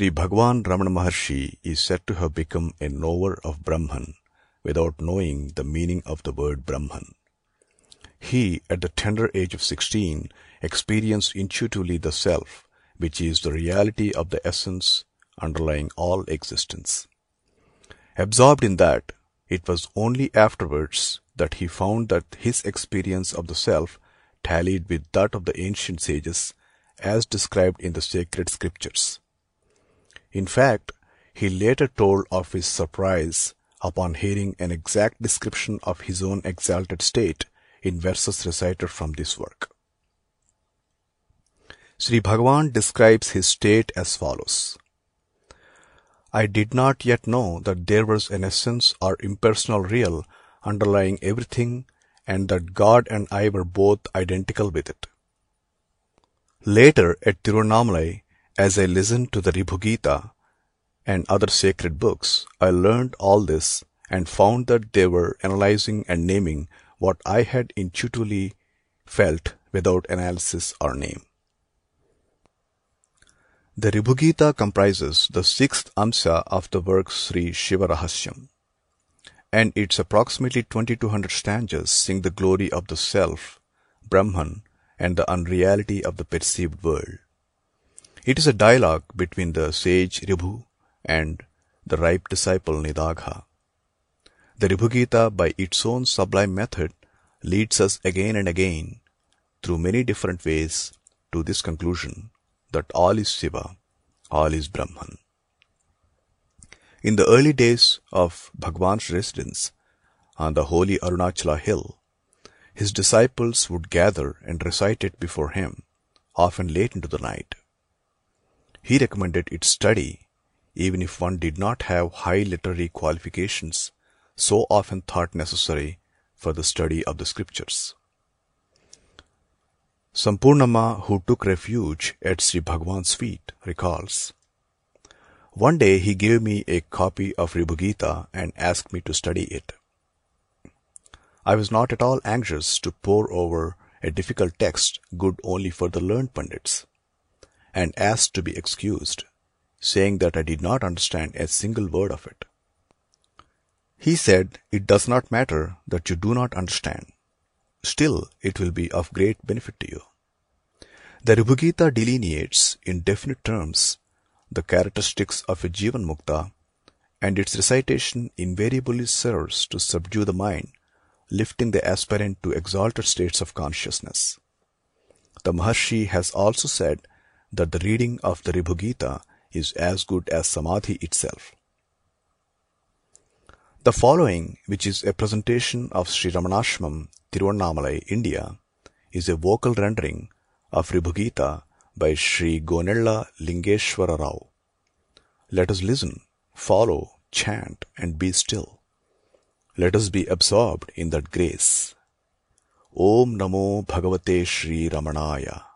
Sri Bhagwan Ramana Maharshi is said to have become a knower of Brahman without knowing the meaning of the word Brahman. He, at the tender age of 16, experienced intuitively the self, which is the reality of the essence underlying all existence. Absorbed in that, it was only afterwards that he found that his experience of the self tallied with that of the ancient sages as described in the sacred scriptures. In fact, he later told of his surprise upon hearing an exact description of his own exalted state in verses recited from this work. Sri Bhagavan describes his state as follows. I did not yet know that there was an essence or impersonal real underlying everything and that God and I were both identical with it. Later at Tiruvannamalai, as I listened to the Ribhugita and other sacred books, I learned all this and found that they were analyzing and naming what I had intuitively felt without analysis or name. The Ribhugita comprises the sixth amsa of the work Sri Shiva Rahasyam, and its approximately 2200 stanzas sing the glory of the self, Brahman, and the unreality of the perceived world. It is a dialogue between the sage Ribhu and the ripe disciple Nidagha. The Ribhugita, by its own sublime method, leads us again and again, through many different ways, to this conclusion that all is Shiva, all is Brahman. In the early days of Bhagwan's residence on the holy Arunachala hill, his disciples would gather and recite it before him, often late into the night. He recommended its study even if one did not have high literary qualifications so often thought necessary for the study of the scriptures. Sampurnama, who took refuge at Sri Bhagwan's feet, recalls One day he gave me a copy of Ribhugita and asked me to study it. I was not at all anxious to pore over a difficult text good only for the learned pundits, and asked to be excused, saying that I did not understand a single word of it. He said, It does not matter that you do not understand. Still, it will be of great benefit to you. The Ribhugita delineates in definite terms the characteristics of a Jivan Mukta, and its recitation invariably serves to subdue the mind, lifting the aspirant to exalted states of consciousness. The Maharshi has also said that the reading of the Ribhugita is as good as Samadhi itself. The following, which is a presentation of Sri Ramanashramam, Tiruvannamalai, India, is a vocal rendering of Ribhugita by Sri Gonella Lingeshwara Rao. Let us listen, follow, chant, and be still. Let us be absorbed in that grace. Om Namo Bhagavate Sri Ramanaya.